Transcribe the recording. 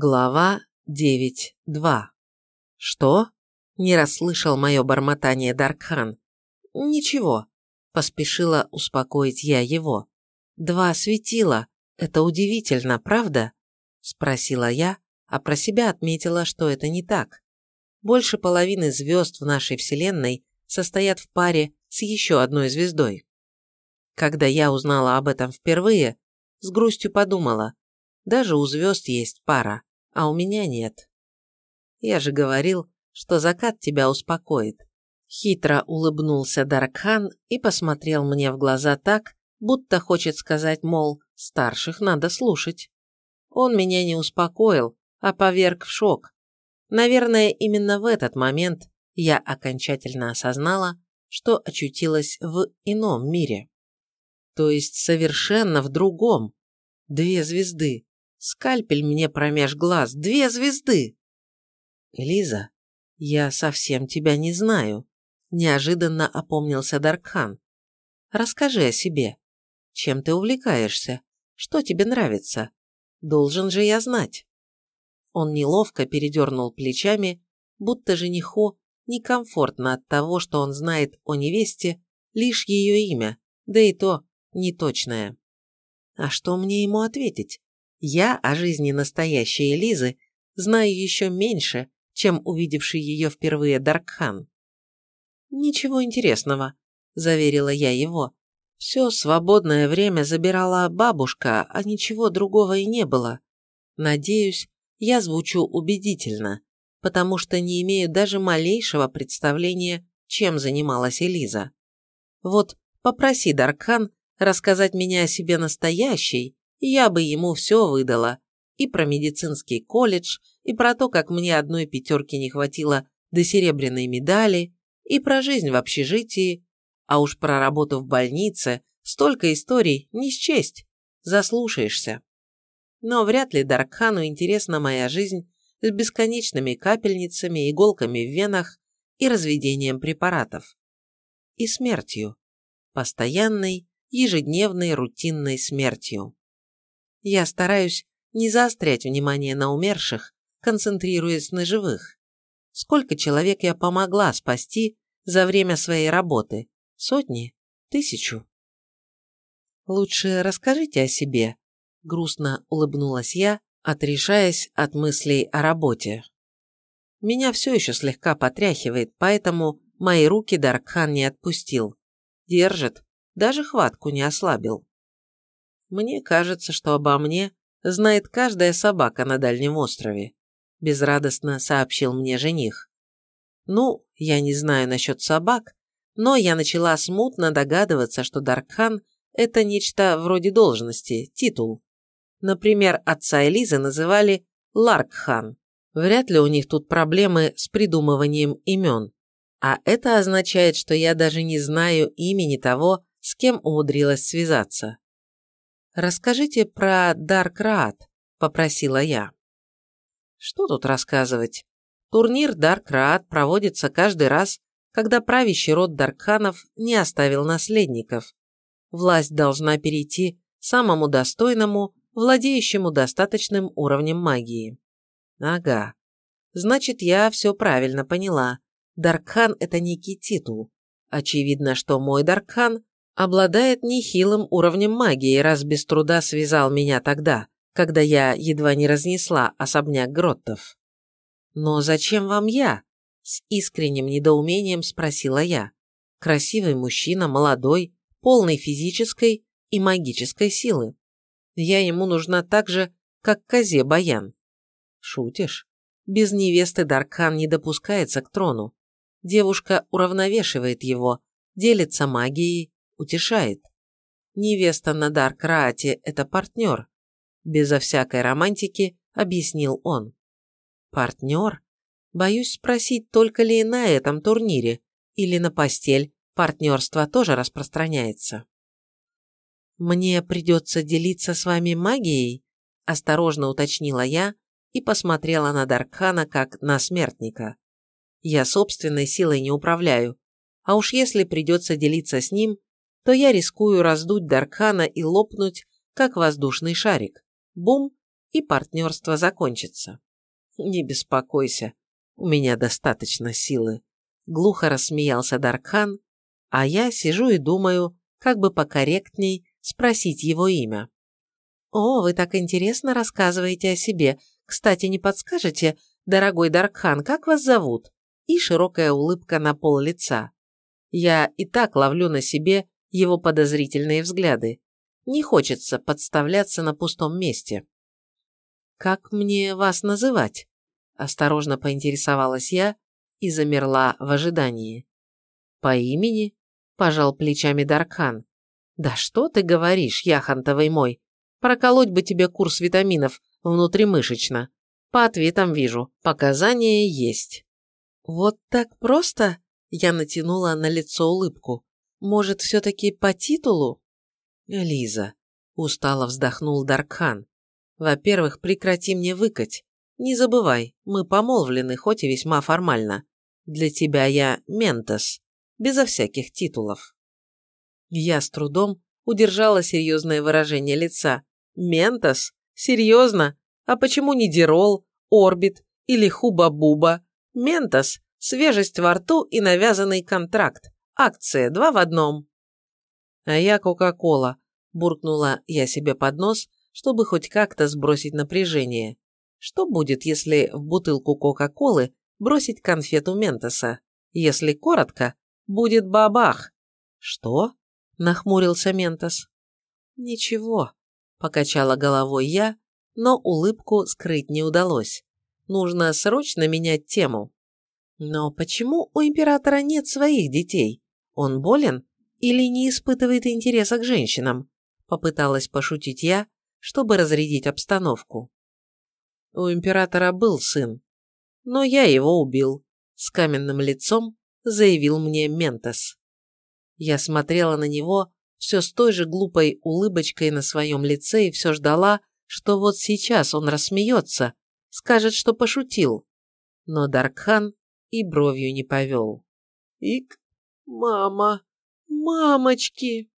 Глава 9.2 «Что?» – не расслышал мое бормотание Даркхан. «Ничего», – поспешила успокоить я его. «Два светила. Это удивительно, правда?» – спросила я, а про себя отметила, что это не так. Больше половины звезд в нашей Вселенной состоят в паре с еще одной звездой. Когда я узнала об этом впервые, с грустью подумала, даже у звезд есть пара а у меня нет. Я же говорил, что закат тебя успокоит. Хитро улыбнулся Даркхан и посмотрел мне в глаза так, будто хочет сказать, мол, старших надо слушать. Он меня не успокоил, а поверг в шок. Наверное, именно в этот момент я окончательно осознала, что очутилась в ином мире. То есть совершенно в другом. Две звезды, Скальпель мне промеж глаз. Две звезды. Лиза, я совсем тебя не знаю. Неожиданно опомнился Даркхан. Расскажи о себе. Чем ты увлекаешься? Что тебе нравится? Должен же я знать. Он неловко передернул плечами, будто жениху некомфортно от того, что он знает о невесте лишь ее имя, да и то неточное. А что мне ему ответить? Я о жизни настоящей Элизы знаю еще меньше, чем увидевший ее впервые Даркхан. «Ничего интересного», – заверила я его. «Все свободное время забирала бабушка, а ничего другого и не было. Надеюсь, я звучу убедительно, потому что не имею даже малейшего представления, чем занималась Элиза. Вот попроси Даркхан рассказать меня о себе настоящей, я бы ему все выдала. И про медицинский колледж, и про то, как мне одной пятерки не хватило до серебряной медали, и про жизнь в общежитии, а уж про работу в больнице, столько историй не счесть, заслушаешься. Но вряд ли Даркхану интересна моя жизнь с бесконечными капельницами, иголками в венах и разведением препаратов. И смертью. Постоянной, ежедневной, рутинной смертью. Я стараюсь не заострять внимание на умерших, концентрируясь на живых. Сколько человек я помогла спасти за время своей работы? Сотни? Тысячу? Лучше расскажите о себе, грустно улыбнулась я, отрешаясь от мыслей о работе. Меня все еще слегка потряхивает, поэтому мои руки Даркхан не отпустил. Держит, даже хватку не ослабил. Мне кажется, что обо мне знает каждая собака на Дальнем острове», – безрадостно сообщил мне жених. «Ну, я не знаю насчет собак, но я начала смутно догадываться, что Даркхан – это нечто вроде должности, титул. Например, отца Элизы называли Ларкхан. Вряд ли у них тут проблемы с придумыванием имен. А это означает, что я даже не знаю имени того, с кем умудрилась связаться. «Расскажите про Даркрат», – попросила я. Что тут рассказывать? Турнир Даркрат проводится каждый раз, когда правящий род Даркханов не оставил наследников. Власть должна перейти самому достойному, владеющему достаточным уровнем магии. Ага. Значит, я все правильно поняла. Даркхан – это некий титул. Очевидно, что мой Даркхан обладает нехилым уровнем магии, раз без труда связал меня тогда, когда я едва не разнесла особняк Гроттов. «Но зачем вам я?» – с искренним недоумением спросила я. «Красивый мужчина, молодой, полный физической и магической силы. Я ему нужна так же, как козе Баян». «Шутишь? Без невесты Даркхан не допускается к трону. Девушка уравновешивает его, делится магией, утешает. Невеста на Даркраате – это партнер. Безо всякой романтики объяснил он. Партнер? Боюсь спросить, только ли на этом турнире или на постель партнерство тоже распространяется. «Мне придется делиться с вами магией?» – осторожно уточнила я и посмотрела на Даркхана как на смертника. «Я собственной силой не управляю, а уж если придется делиться с ним, то я рискую раздуть Даркхана и лопнуть, как воздушный шарик. Бум! и партнерство закончится. Не беспокойся, у меня достаточно силы. Глухо рассмеялся Даркхан, а я сижу и думаю, как бы покорректней спросить его имя. «О, вы так интересно рассказываете о себе. Кстати, не подскажете, дорогой Даркхан, как вас зовут?» И широкая улыбка на пол лица. Я и так ловлю на себе его подозрительные взгляды. Не хочется подставляться на пустом месте. «Как мне вас называть?» Осторожно поинтересовалась я и замерла в ожидании. «По имени?» – пожал плечами Даркхан. «Да что ты говоришь, яхонтовый мой? Проколоть бы тебе курс витаминов внутримышечно. По ответам вижу, показания есть». «Вот так просто?» – я натянула на лицо улыбку. «Может, все-таки по титулу?» «Лиза», – устало вздохнул Даркхан. «Во-первых, прекрати мне выкать. Не забывай, мы помолвлены, хоть и весьма формально. Для тебя я Ментос, безо всяких титулов». Я с трудом удержала серьезное выражение лица. «Ментос? Серьезно? А почему не Дирол, Орбит или Хуба-Буба? Ментос – свежесть во рту и навязанный контракт. Акция два в одном». «А я Кока-Кола», – буркнула я себе под нос, чтобы хоть как-то сбросить напряжение. Что будет, если в бутылку Кока-Колы бросить конфету Ментоса? Если коротко, будет бабах. Что? Нахмурился Ментос. Ничего, покачала головой я, но улыбку скрыть не удалось. Нужно срочно менять тему. Но почему у императора нет своих детей? Он болен или не испытывает интереса к женщинам? Попыталась пошутить я, чтобы разрядить обстановку. У императора был сын, но я его убил. С каменным лицом заявил мне Ментос. Я смотрела на него все с той же глупой улыбочкой на своем лице и все ждала, что вот сейчас он рассмеется, скажет, что пошутил. Но Даркхан и бровью не повел. «Ик, мама, мамочки!»